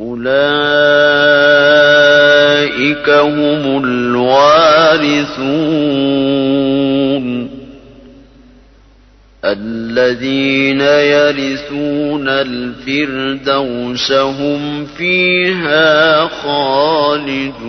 أولئك هم الوارثون. الذين يرثون الفردوس هم فيها خالدون.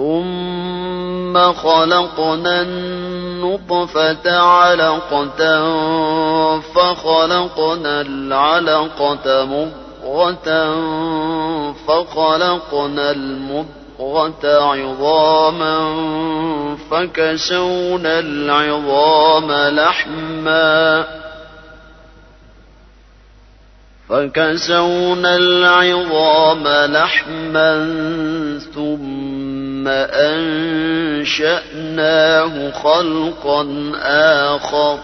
ثم خلقنا النطفة علقة فخلقنا العلقة مضغة فخلقنا المضغة عظاما فكسونا العظام لحما فكسونا العظام لحما ثم أنشأناه خلقا آخر.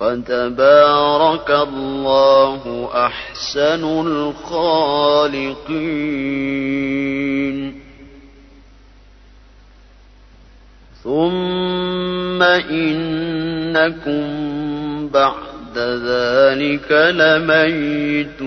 فتبارك الله أحسن الخالقين. ثم إنكم بعد ذلك لميتون.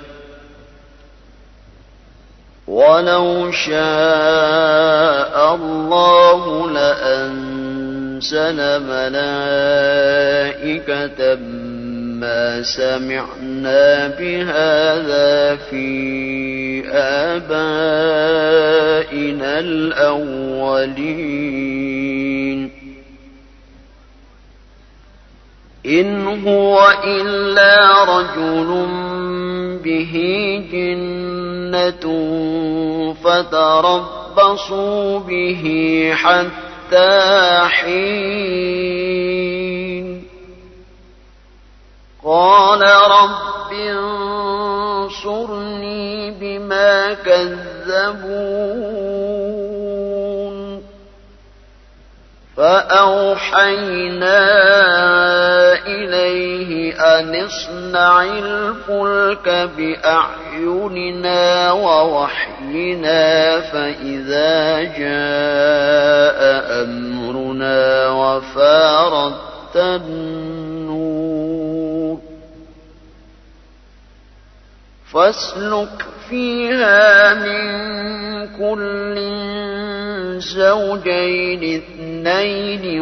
ولو شاء الله لأنزل ملائكة ما سمعنا بهذا في آبائنا الأولين إن هو إلا رجل به جنة فتربصوا به حتى حين. قال رب انصرني بما كذبون. فأوحينا إليه أن اصنع الفلك بأعيننا ووحينا فإذا جاء أمرنا وفارت النور. فاسلك فيها من كل زوجين اثنين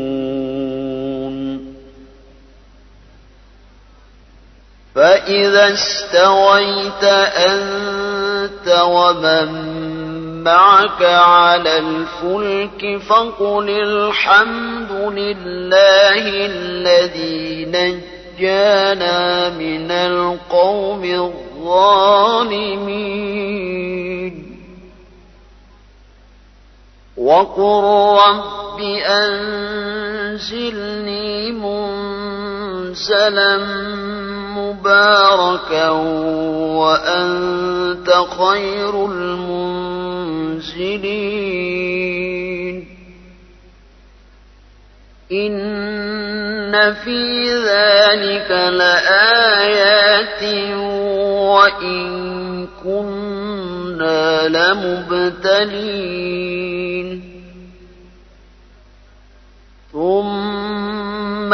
فإذا استويت أنت ومن معك على الفلك فقل الحمد لله الذي نجانا من القوم الظالمين. وقل رب أنزلني منزلا مباركا وأنت خير المنزلين. إن في ذلك لآيات وإن كنا لمبتلين. ثم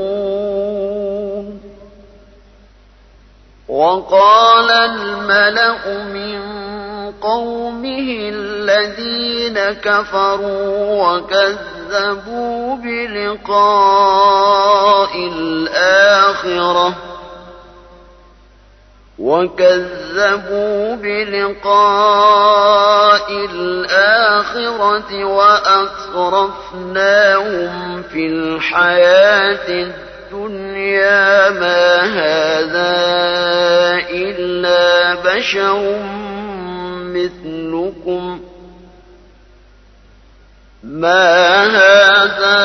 وقال الملأ من قومه الذين كفروا وكذبوا بلقاء الآخرة وكذبوا بلقاء الآخرة وأترفناهم في الحياة الدنيا ما هذا إلا بشر مثلكم. ما هذا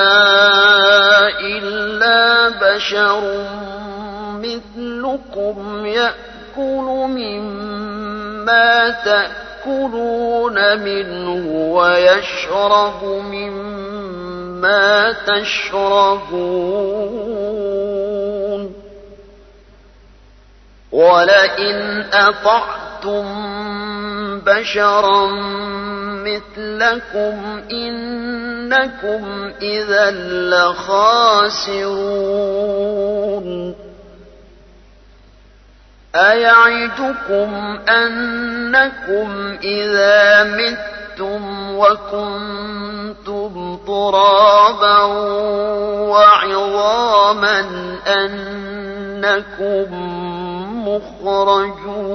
إلا بشر مثلكم. يأكل مما تأكلون منه ويشرب مما تشربون ولئن أطعتم بشرا مثلكم إنكم إذا لخاسرون أيعدكم أنكم إذا متم وكنتم ترابا وعظاما أنكم مخرجون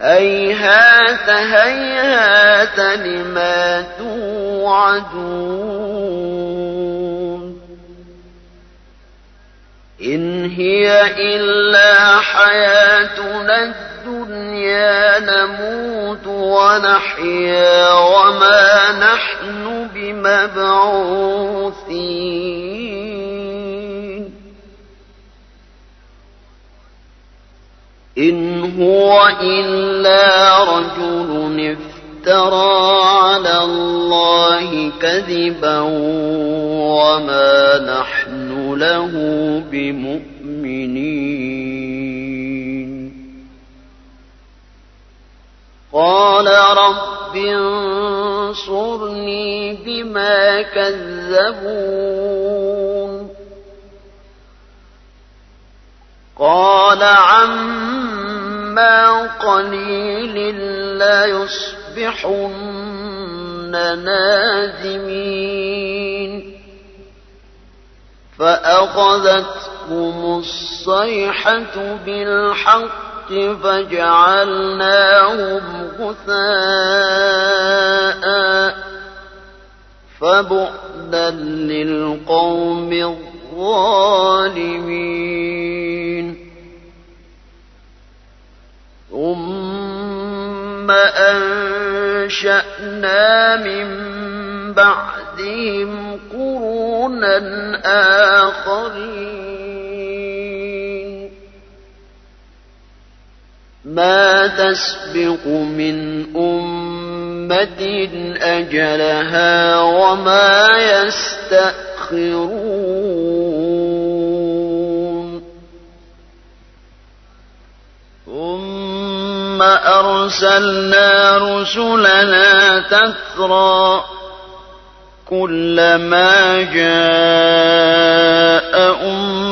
هيهات هيهات لما توعدون إن هي إلا حياتنا الدنيا نموت ونحيا وما نحن بمبعوثين. إن هو إلا رجل افترى على الله كذبا وما نحن له بمؤمنين. قال رب انصرني بما كذبون. قال عما قليل لا يصبحن نادمين. فأخذتهم الصيحة بالحق فجعلناهم غثاء فبعدا للقوم الظالمين. ثم أنشأنا من بعدهم قرونا آخرين. ما تسبق من أمة أجلها وما يستأخرون. ثم أرسلنا رسلنا تترى كلما جاء أمة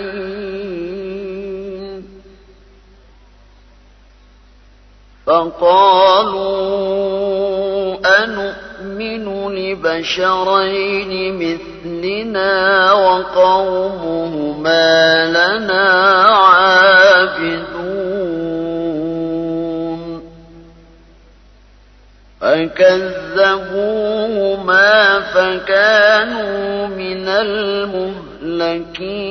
فقالوا أنؤمن لبشرين مثلنا وقومهما لنا عابدون. فكذبوهما فكانوا من المهلكين.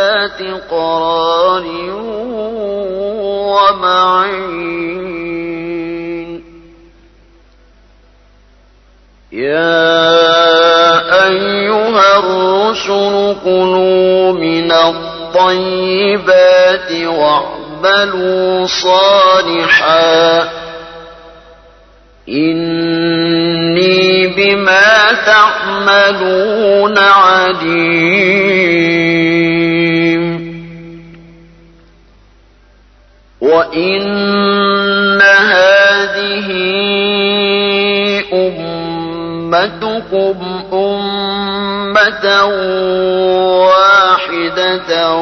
ذات قرار ومعين. يا أيها الرسل كلوا من الطيبات واعملوا صالحا. إني بما تعملون عليم. وإن هذه أمتكم أمة واحدة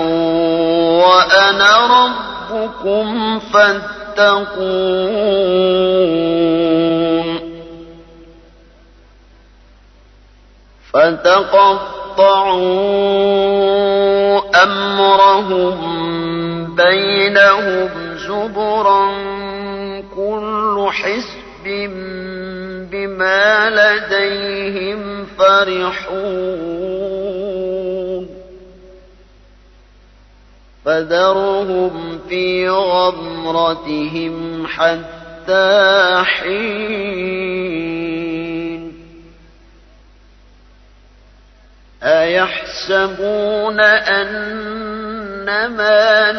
وأنا ربكم فاتقون فتقطعوا أمرهم بينهم زبرا كل حزب بما لديهم فرحون فذرهم في غمرتهم حتى حين أيحسبون أن ما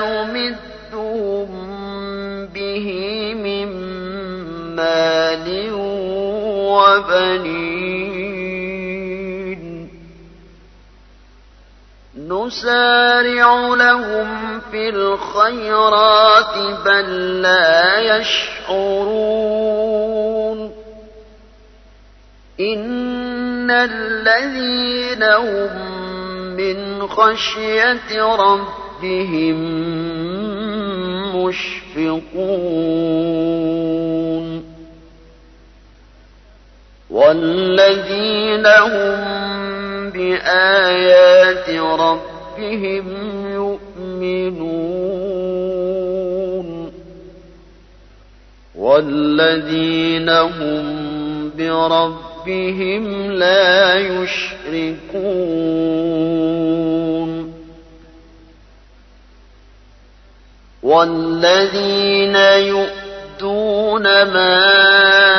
مال وبنين نسارع لهم في الخيرات بل لا يشعرون إن الذين هم من خشية ربهم مشفقون والذين هم بآيات ربهم يؤمنون والذين هم بربهم لا يشركون والذين يؤتون ما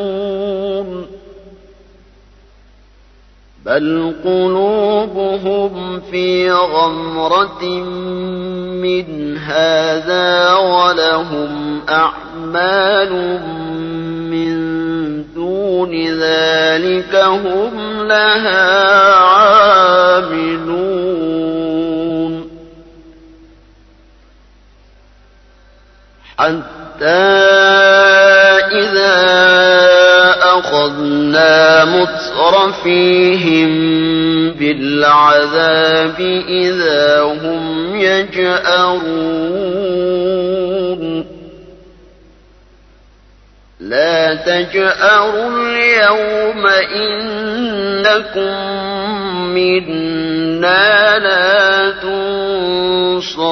بل قلوبهم في غمرة من هذا ولهم أعمال من دون ذلك هم لها عاملون حتى إذا أخذنا مترفيهم بالعذاب إذا هم يجأرون. لا تجأروا اليوم إنكم منا لا تنصرون.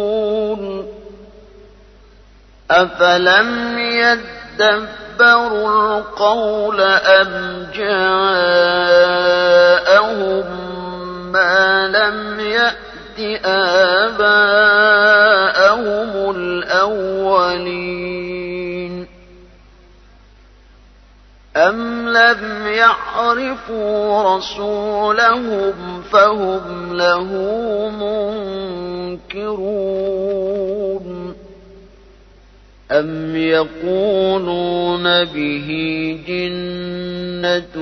أفلم يدبروا القول أم جاءهم ما لم يأت آباءهم الأولين أم لم يعرفوا رسولهم فهم له منكرون أم يقولون به جنة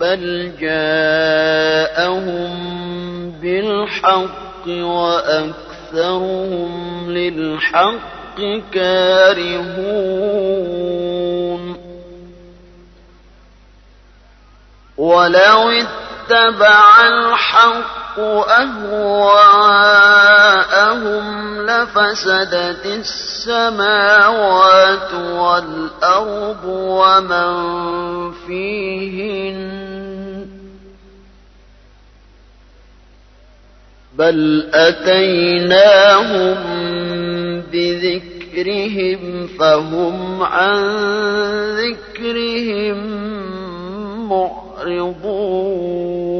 بل جاءهم بالحق وأكثرهم للحق كارهون ولو اتبع الحق أهواءهم لفسدت السماوات والأرض ومن فيهن بل أتيناهم بذكرهم فهم عن ذكرهم معرضون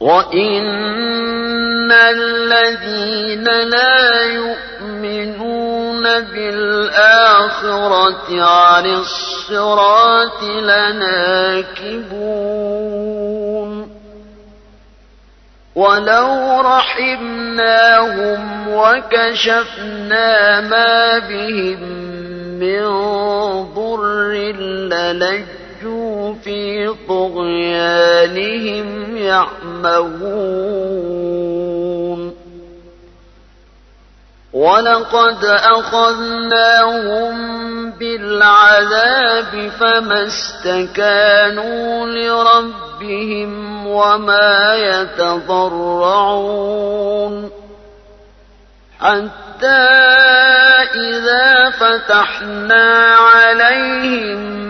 وإن الذين لا يؤمنون بالآخرة عن الصراط لناكبون ولو رحمناهم وكشفنا ما بهم من ضر للجوا في طغيانهم يعمهون ولقد أخذناهم بالعذاب فما استكانوا لربهم وما يتضرعون حتى إذا فتحنا عليهم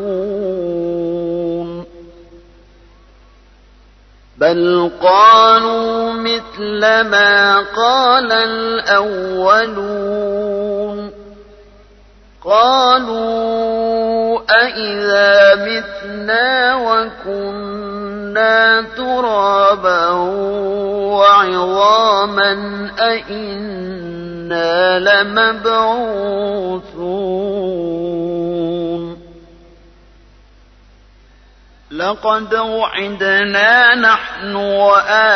بل قالوا مثل ما قال الأولون قالوا أئذا متنا وكنا ترابا وعظاما أئنا لمبعوثون لقد وعدنا نحن وآباؤنا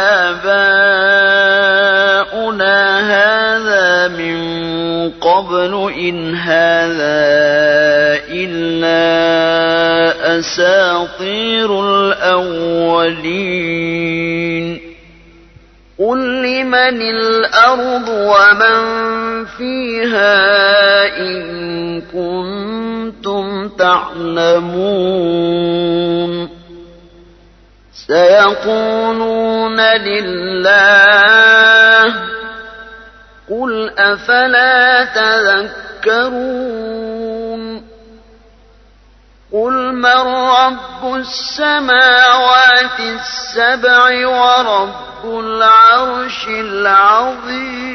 هذا من قبل إن هذا إلا أساطير الأولين. قل لمن الأرض ومن فيها إن كنتم تعلمون. سيقولون لله قل أفلا تذكرون. قل من رب السماوات السبع ورب العرش العظيم.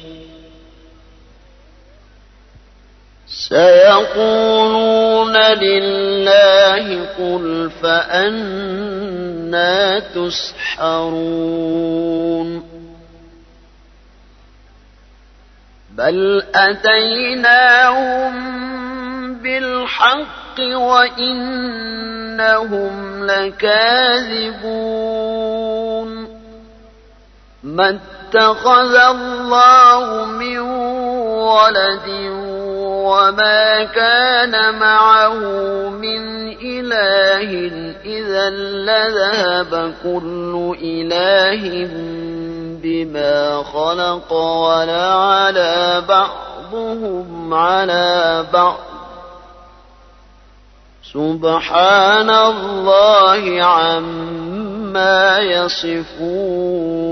سيقولون لله قل فأنا تسحرون بل أتيناهم بالحق وإنهم لكاذبون ما اتخذ الله من ولد وما كان معه من إله إذا لذهب كل إله بما خلق ولعلى بعضهم على بعض سبحان الله عما يصفون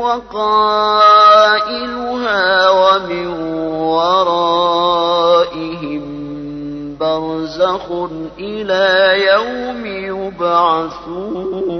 هو قائلها ومن ورائهم برزخ إلى يوم يبعثون.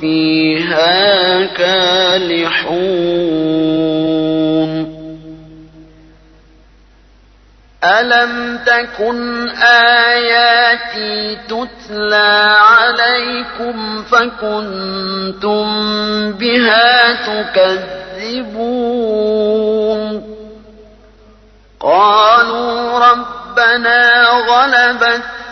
فيها كالحون. ألم تكن آياتي تتلى عليكم فكنتم بها تكذبون؟ قالوا ربنا غلبت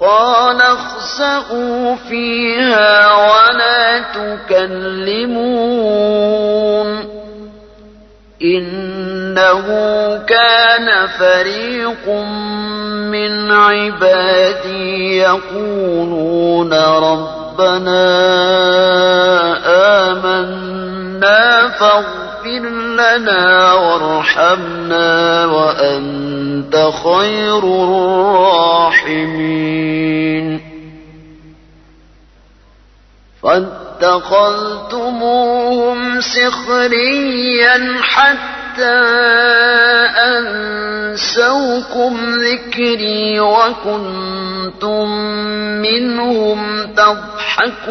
قال اخسئوا فيها ولا تكلمون. إنه كان فريق من عبادي يقولون ربنا آمنا فاغفر لنا وارحمنا وأنت خير الراحمين. فاتخذتموهم سخريا حتى أنسوكم ذكري وكنتم منهم تضحكون.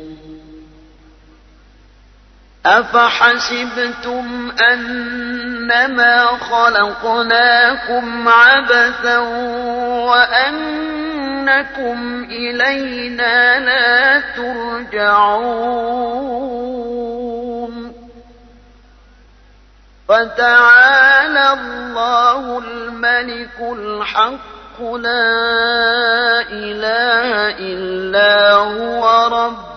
أفحسبتم أنما خلقناكم عبثا وأنكم إلينا لا ترجعون؟ فتعالى الله الملك الحق لا إله إلا هو رب